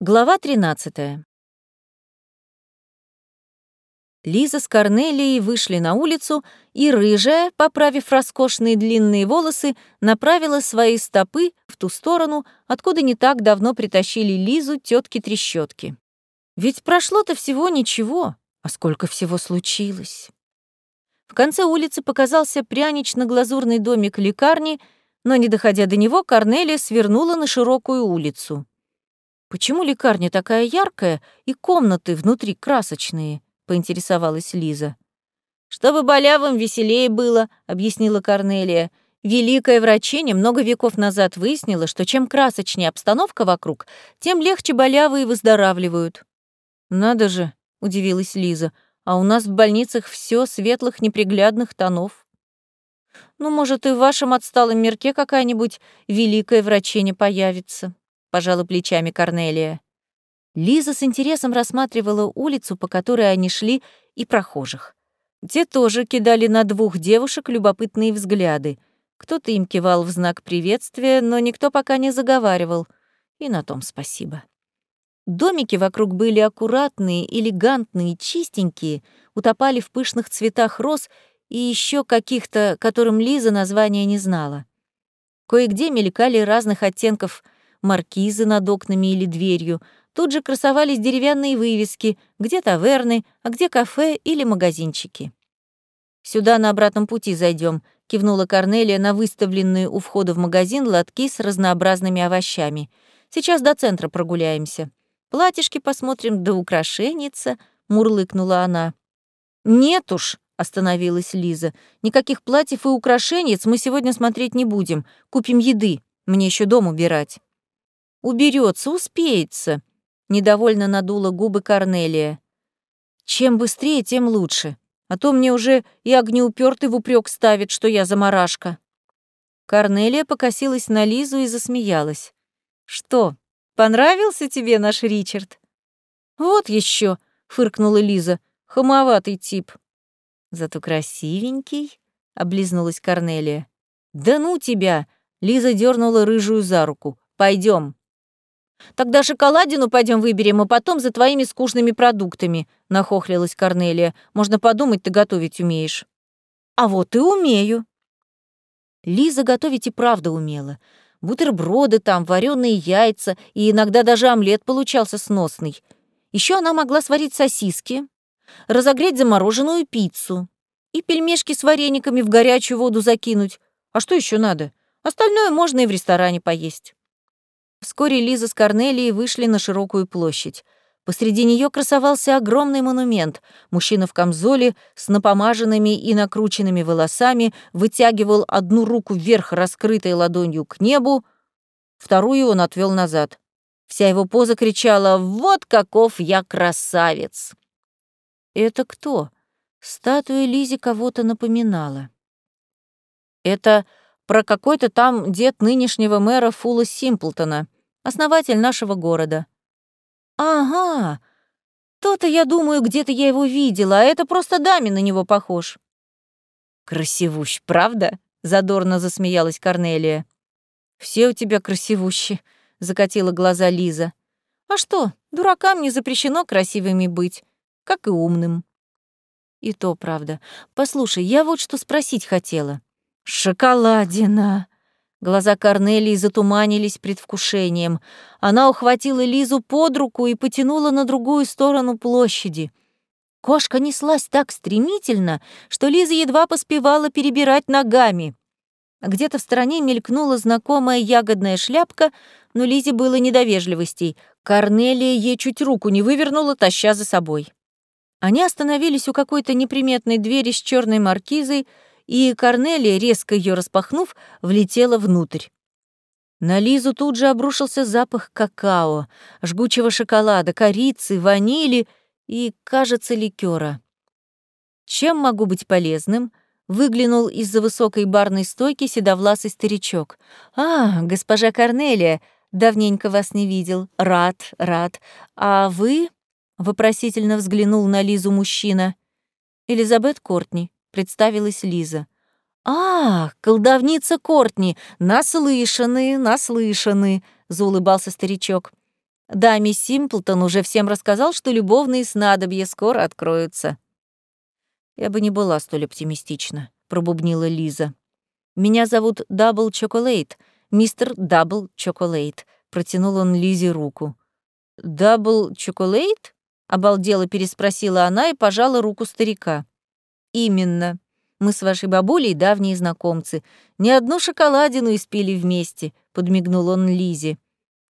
Глава 13. Лиза с Корнелией вышли на улицу, и рыжая, поправив роскошные длинные волосы, направила свои стопы в ту сторону, откуда не так давно притащили Лизу тетки трещотки. Ведь прошло-то всего ничего, а сколько всего случилось. В конце улицы показался прянично-глазурный домик лекарни, но, не доходя до него, Корнелия свернула на широкую улицу. «Почему лекарня такая яркая и комнаты внутри красочные?» — поинтересовалась Лиза. «Чтобы болявым веселее было», — объяснила Корнелия. «Великая врачиня много веков назад выяснила, что чем красочнее обстановка вокруг, тем легче болявые выздоравливают». «Надо же», — удивилась Лиза, «а у нас в больницах все светлых неприглядных тонов». «Ну, может, и в вашем отсталом мирке какая-нибудь великая врачиня появится», — пожала плечами Корнелия. Лиза с интересом рассматривала улицу, по которой они шли, и прохожих. Те тоже кидали на двух девушек любопытные взгляды. Кто-то им кивал в знак приветствия, но никто пока не заговаривал. И на том спасибо. Домики вокруг были аккуратные, элегантные, чистенькие, утопали в пышных цветах роз и еще каких-то, которым Лиза названия не знала. Кое-где мелькали разных оттенков — маркизы над окнами или дверью. Тут же красовались деревянные вывески, где таверны, а где кафе или магазинчики. «Сюда на обратном пути зайдем, кивнула Корнелия на выставленные у входа в магазин лотки с разнообразными овощами. «Сейчас до центра прогуляемся. Платьишки посмотрим, да украшенница», — мурлыкнула она. «Нет уж», — остановилась Лиза. «Никаких платьев и украшенниц мы сегодня смотреть не будем. Купим еды. Мне еще дом убирать». Уберется, успеется. Недовольно надула губы Корнелия. Чем быстрее, тем лучше. А то мне уже и огнеупертый в упрек ставит, что я заморашка. Корнелия покосилась на Лизу и засмеялась. Что, понравился тебе наш Ричард? Вот еще, фыркнула Лиза. Хамоватый тип. Зато красивенький, облизнулась Корнелия. Да ну тебя! Лиза дернула рыжую за руку. Пойдем. «Тогда шоколадину пойдем выберем, а потом за твоими скучными продуктами», — нахохлилась Корнелия. «Можно подумать, ты готовить умеешь». «А вот и умею». Лиза готовить и правда умела. Бутерброды там, вареные яйца, и иногда даже омлет получался сносный. Еще она могла сварить сосиски, разогреть замороженную пиццу и пельмешки с варениками в горячую воду закинуть. А что еще надо? Остальное можно и в ресторане поесть. Вскоре Лиза с Корнелией вышли на широкую площадь. Посреди нее красовался огромный монумент. Мужчина в камзоле с напомаженными и накрученными волосами вытягивал одну руку вверх, раскрытой ладонью к небу, вторую он отвел назад. Вся его поза кричала «Вот каков я красавец!» «Это кто?» Статуя Лизе кого-то напоминала. «Это про какой-то там дед нынешнего мэра Фула Симплтона, основатель нашего города. Ага, то-то, я думаю, где-то я его видела, а это просто даме на него похож. Красивущ, правда? Задорно засмеялась Корнелия. Все у тебя красивущи, закатила глаза Лиза. А что, дуракам не запрещено красивыми быть, как и умным. И то правда. Послушай, я вот что спросить хотела. «Шоколадина!» Глаза Корнелии затуманились предвкушением. Она ухватила Лизу под руку и потянула на другую сторону площади. Кошка неслась так стремительно, что Лиза едва поспевала перебирать ногами. Где-то в стороне мелькнула знакомая ягодная шляпка, но Лизе было недовежливостей. Корнелия ей чуть руку не вывернула, таща за собой. Они остановились у какой-то неприметной двери с черной маркизой, и Корнелия, резко ее распахнув, влетела внутрь. На Лизу тут же обрушился запах какао, жгучего шоколада, корицы, ванили и, кажется, ликера. «Чем могу быть полезным?» — выглянул из-за высокой барной стойки седовласый старичок. «А, госпожа Корнелия, давненько вас не видел. Рад, рад. А вы?» — вопросительно взглянул на Лизу мужчина. «Элизабет Кортни», представилась Лиза. «А, колдовница Кортни! Наслышаны, наслышаны!» — заулыбался старичок. Да, мисс Симплтон уже всем рассказал, что любовные снадобья скоро откроются. Я бы не была столь оптимистична, пробубнила Лиза. Меня зовут Дабл Чоколейт, мистер Дабл Чоколейт. Протянул он Лизе руку. Дабл Чоколейт? Обалдела переспросила она и пожала руку старика. Именно. Мы с вашей бабулей давние знакомцы. Не одну шоколадину испили вместе, подмигнул он Лизе.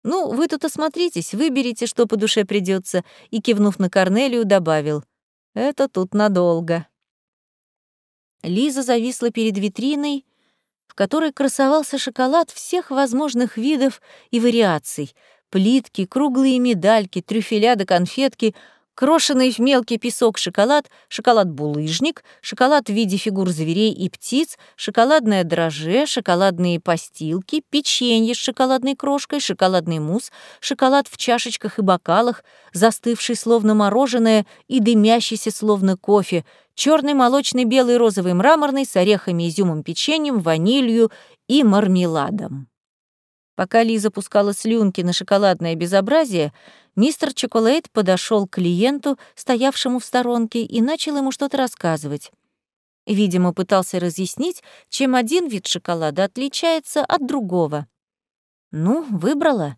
Ну, вы тут осмотритесь, выберите, что по душе придется, и кивнув на Корнелию, добавил: Это тут надолго. Лиза зависла перед витриной, в которой красовался шоколад всех возможных видов и вариаций, плитки, круглые медальки, трюфеля да конфетки, крошенный в мелкий песок шоколад, шоколад-булыжник, шоколад в виде фигур зверей и птиц, шоколадное дрожже, шоколадные постилки, печенье с шоколадной крошкой, шоколадный мусс, шоколад в чашечках и бокалах, застывший словно мороженое и дымящийся словно кофе, черный, молочный, белый, розовый, мраморный с орехами, изюмом, печеньем, ванилью и мармеладом. Пока Лиза пускала слюнки на шоколадное безобразие, мистер Чоколейт подошел к клиенту, стоявшему в сторонке, и начал ему что-то рассказывать. Видимо, пытался разъяснить, чем один вид шоколада отличается от другого. Ну, выбрала.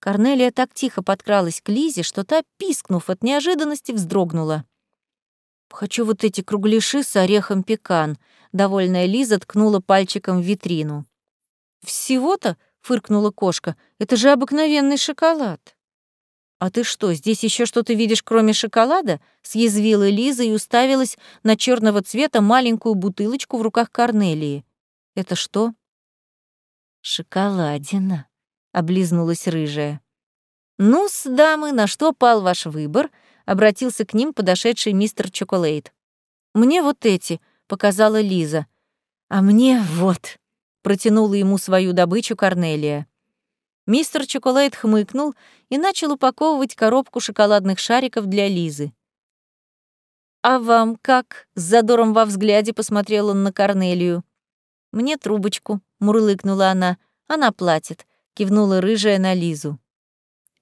Корнелия так тихо подкралась к Лизе, что та, пискнув от неожиданности, вздрогнула. «Хочу вот эти кругляши с орехом пекан», — довольная Лиза ткнула пальчиком в витрину. «Всего-то?» Фыркнула кошка. Это же обыкновенный шоколад. А ты что, здесь еще что-то видишь, кроме шоколада? съязвила Лиза и уставилась на черного цвета маленькую бутылочку в руках Корнелии. Это что? Шоколадина, облизнулась рыжая. Ну-с, дамы, на что пал ваш выбор? обратился к ним подошедший мистер Чоколейт. Мне вот эти, показала Лиза. А мне вот протянула ему свою добычу Корнелия. Мистер Чоколейт хмыкнул и начал упаковывать коробку шоколадных шариков для Лизы. «А вам как?» — с задором во взгляде посмотрел он на Корнелию. «Мне трубочку», — мурлыкнула она. «Она платит», — кивнула рыжая на Лизу.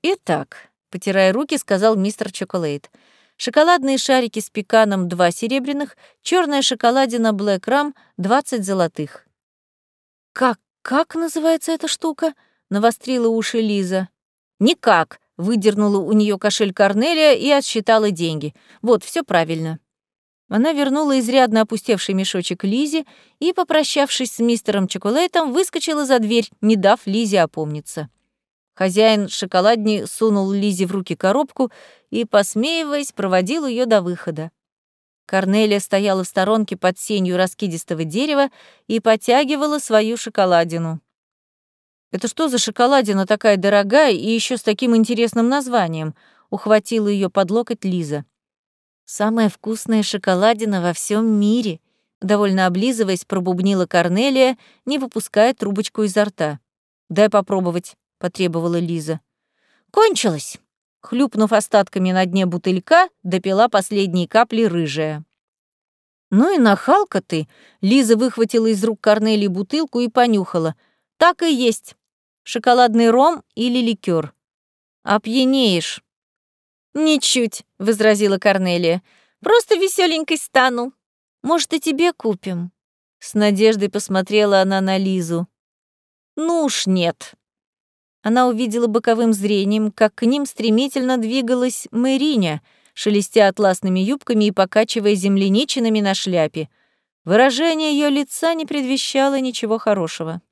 «Итак», — потирая руки, сказал мистер Чоколейт, «шоколадные шарики с пеканом — два серебряных, черная шоколадина Блэк Рам — двадцать золотых». «Как, как называется эта штука?» — навострила уши Лиза. «Никак», — выдернула у нее кошель Корнелия и отсчитала деньги. «Вот, все правильно». Она вернула изрядно опустевший мешочек Лизе и, попрощавшись с мистером Чоколейтом, выскочила за дверь, не дав Лизе опомниться. Хозяин шоколадни сунул Лизе в руки коробку и, посмеиваясь, проводил ее до выхода. Корнелия стояла в сторонке под сенью раскидистого дерева и потягивала свою шоколадину. «Это что за шоколадина такая дорогая и еще с таким интересным названием?» — ухватила ее под локоть Лиза. «Самая вкусная шоколадина во всем мире», — довольно облизываясь, пробубнила Корнелия, не выпуская трубочку изо рта. «Дай попробовать», — потребовала Лиза. «Кончилось!» Хлюпнув остатками на дне бутылька, допила последние капли рыжая. «Ну и нахалка ты!» Лиза выхватила из рук Корнелии бутылку и понюхала. «Так и есть. Шоколадный ром или ликер. Опьянеешь». «Ничуть», — возразила Корнелия. «Просто веселенькой стану. Может, и тебе купим?» С надеждой посмотрела она на Лизу. «Ну уж нет», она увидела боковым зрением, как к ним стремительно двигалась Мэриня, шелестя атласными юбками и покачивая земляничинами на шляпе. Выражение ее лица не предвещало ничего хорошего.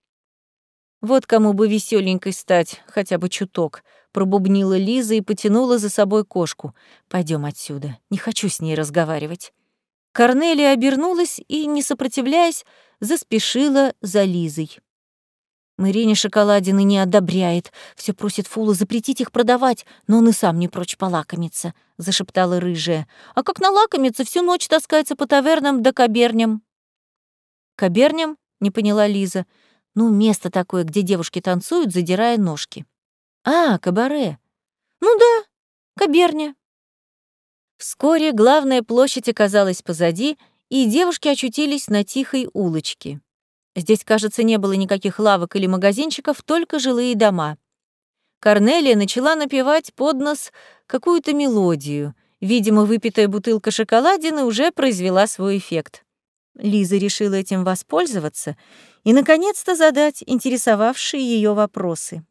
«Вот кому бы веселенькой стать, хотя бы чуток», — пробубнила Лиза и потянула за собой кошку. Пойдем отсюда, не хочу с ней разговаривать». Корнелия обернулась и, не сопротивляясь, заспешила за Лизой. Марине шоколадины не одобряет, все просит Фула запретить их продавать, но он и сам не прочь полакомиться, — зашептала рыжая. А как налакомиться, всю ночь таскается по тавернам да каберням. Каберням? — не поняла Лиза. Ну, место такое, где девушки танцуют, задирая ножки. А, кабаре. Ну да, каберня. Вскоре главная площадь оказалась позади, и девушки очутились на тихой улочке. Здесь, кажется, не было никаких лавок или магазинчиков, только жилые дома. Корнелия начала напевать под нос какую-то мелодию. Видимо, выпитая бутылка шоколадины уже произвела свой эффект. Лиза решила этим воспользоваться и, наконец-то, задать интересовавшие ее вопросы.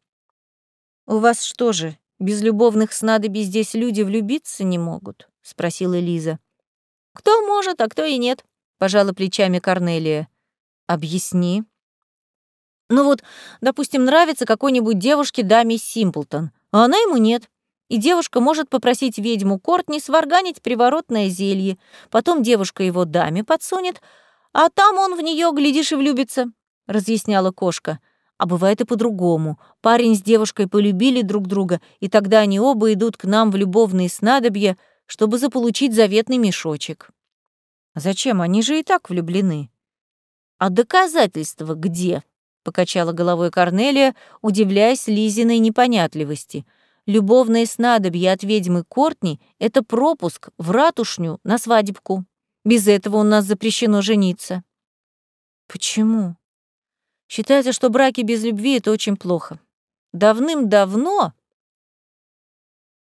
«У вас что же, без любовных снадобий здесь люди влюбиться не могут?» — спросила Лиза. «Кто может, а кто и нет», — пожала плечами Корнелия. «Объясни». «Ну вот, допустим, нравится какой-нибудь девушке даме Симплтон, а она ему нет. И девушка может попросить ведьму Кортни сварганить приворотное зелье. Потом девушка его даме подсунет, а там он в нее, глядишь, и влюбится», — разъясняла кошка. А бывает и по-другому. Парень с девушкой полюбили друг друга, и тогда они оба идут к нам в любовные снадобья, чтобы заполучить заветный мешочек. Зачем? Они же и так влюблены. А доказательства где? Покачала головой Корнелия, удивляясь Лизиной непонятливости. Любовные снадобья от ведьмы Кортни — это пропуск в ратушню на свадебку. Без этого у нас запрещено жениться. Почему? Считается, что браки без любви — это очень плохо. Давным-давно...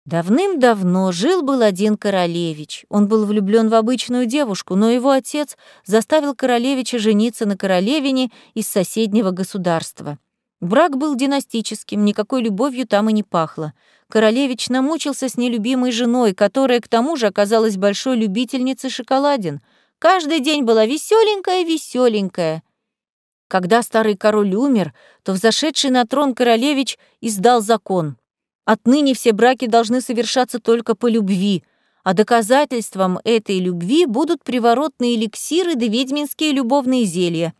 Давным-давно жил-был один королевич. Он был влюблен в обычную девушку, но его отец заставил королевича жениться на королевине из соседнего государства. Брак был династическим, никакой любовью там и не пахло. Королевич намучился с нелюбимой женой, которая к тому же оказалась большой любительницей шоколадин. Каждый день была веселенькая-веселенькая. Когда старый король умер, то взошедший на трон королевич издал закон. Отныне все браки должны совершаться только по любви, а доказательством этой любви будут приворотные эликсиры да ведьминские любовные зелья.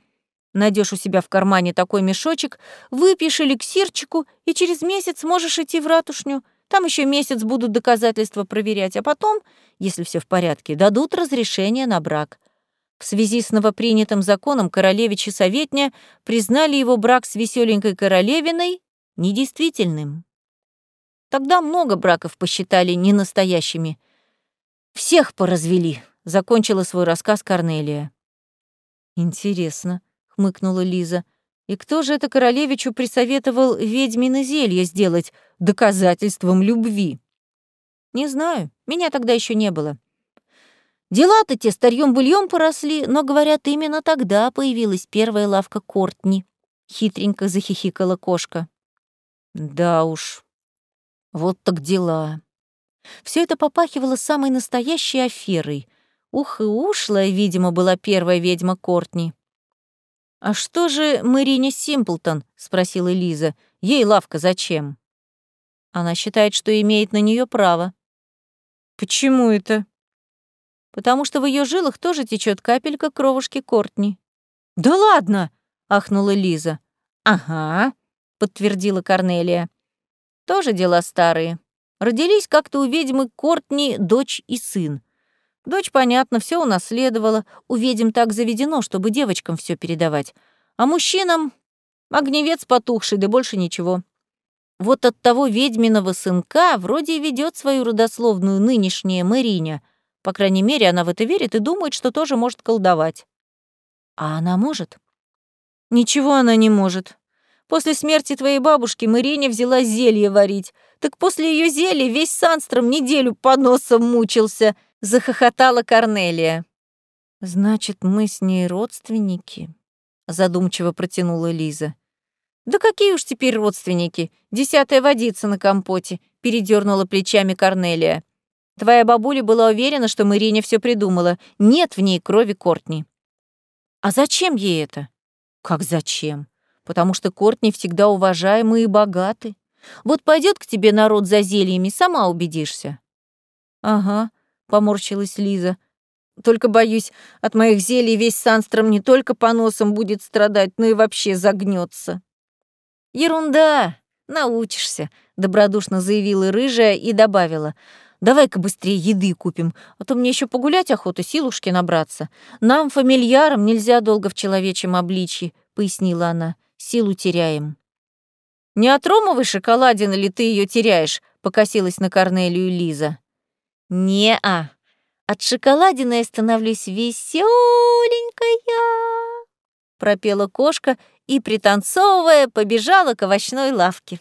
Найдешь у себя в кармане такой мешочек, выпьешь эликсирчику, и через месяц можешь идти в ратушню. Там еще месяц будут доказательства проверять, а потом, если все в порядке, дадут разрешение на брак. В связи с новопринятым законом королевич и советня признали его брак с веселенькой королевиной недействительным. Тогда много браков посчитали ненастоящими. Всех поразвели, закончила свой рассказ Корнелия. Интересно, хмыкнула Лиза. И кто же это королевичу присоветовал ведьмины зелье сделать доказательством любви? Не знаю, меня тогда еще не было. Дела-то те старьем быльем поросли, но, говорят, именно тогда появилась первая лавка Кортни. Хитренько захихикала кошка. Да уж, вот так дела. Все это попахивало самой настоящей аферой. Ух и ушлая, видимо, была первая ведьма Кортни. «А что же Мэрине Симплтон?» — спросила Лиза. «Ей лавка зачем?» Она считает, что имеет на нее право. «Почему это?» потому что в ее жилах тоже течет капелька кровушки Кортни. «Да ладно!» — ахнула Лиза. «Ага», — подтвердила Корнелия. «Тоже дела старые. Родились как-то у ведьмы Кортни дочь и сын. Дочь, понятно, все унаследовала. У ведьм так заведено, чтобы девочкам все передавать. А мужчинам — огневец потухший, да больше ничего. Вот от того ведьминого сынка вроде и ведет свою родословную нынешняя Мэриня — по крайней мере, она в это верит и думает, что тоже может колдовать. А она может? Ничего она не может. После смерти твоей бабушки Марине взяла зелье варить. Так после ее зелья весь Санстром неделю по носам мучился, захохотала Корнелия. Значит, мы с ней родственники, задумчиво протянула Лиза. Да какие уж теперь родственники? Десятая водица на компоте, передернула плечами Корнелия. Твоя бабуля была уверена, что Марине все придумала. Нет в ней крови Кортни. А зачем ей это? Как зачем? Потому что Кортни всегда уважаемы и богаты. Вот пойдет к тебе народ за зельями, сама убедишься. Ага, поморщилась Лиза. Только боюсь, от моих зелий весь Санстром не только по носам будет страдать, но и вообще загнется. Ерунда, научишься, добродушно заявила рыжая и добавила. Давай-ка быстрее еды купим, а то мне еще погулять охота, силушки набраться. Нам, фамильярам, нельзя долго в человечьем обличье», — пояснила она. «Силу теряем». «Не от ромовой шоколадины ли ты ее теряешь?» — покосилась на Корнелию Лиза. «Не-а, от шоколадины я становлюсь веселенькая», — пропела кошка и, пританцовывая, побежала к овощной лавке.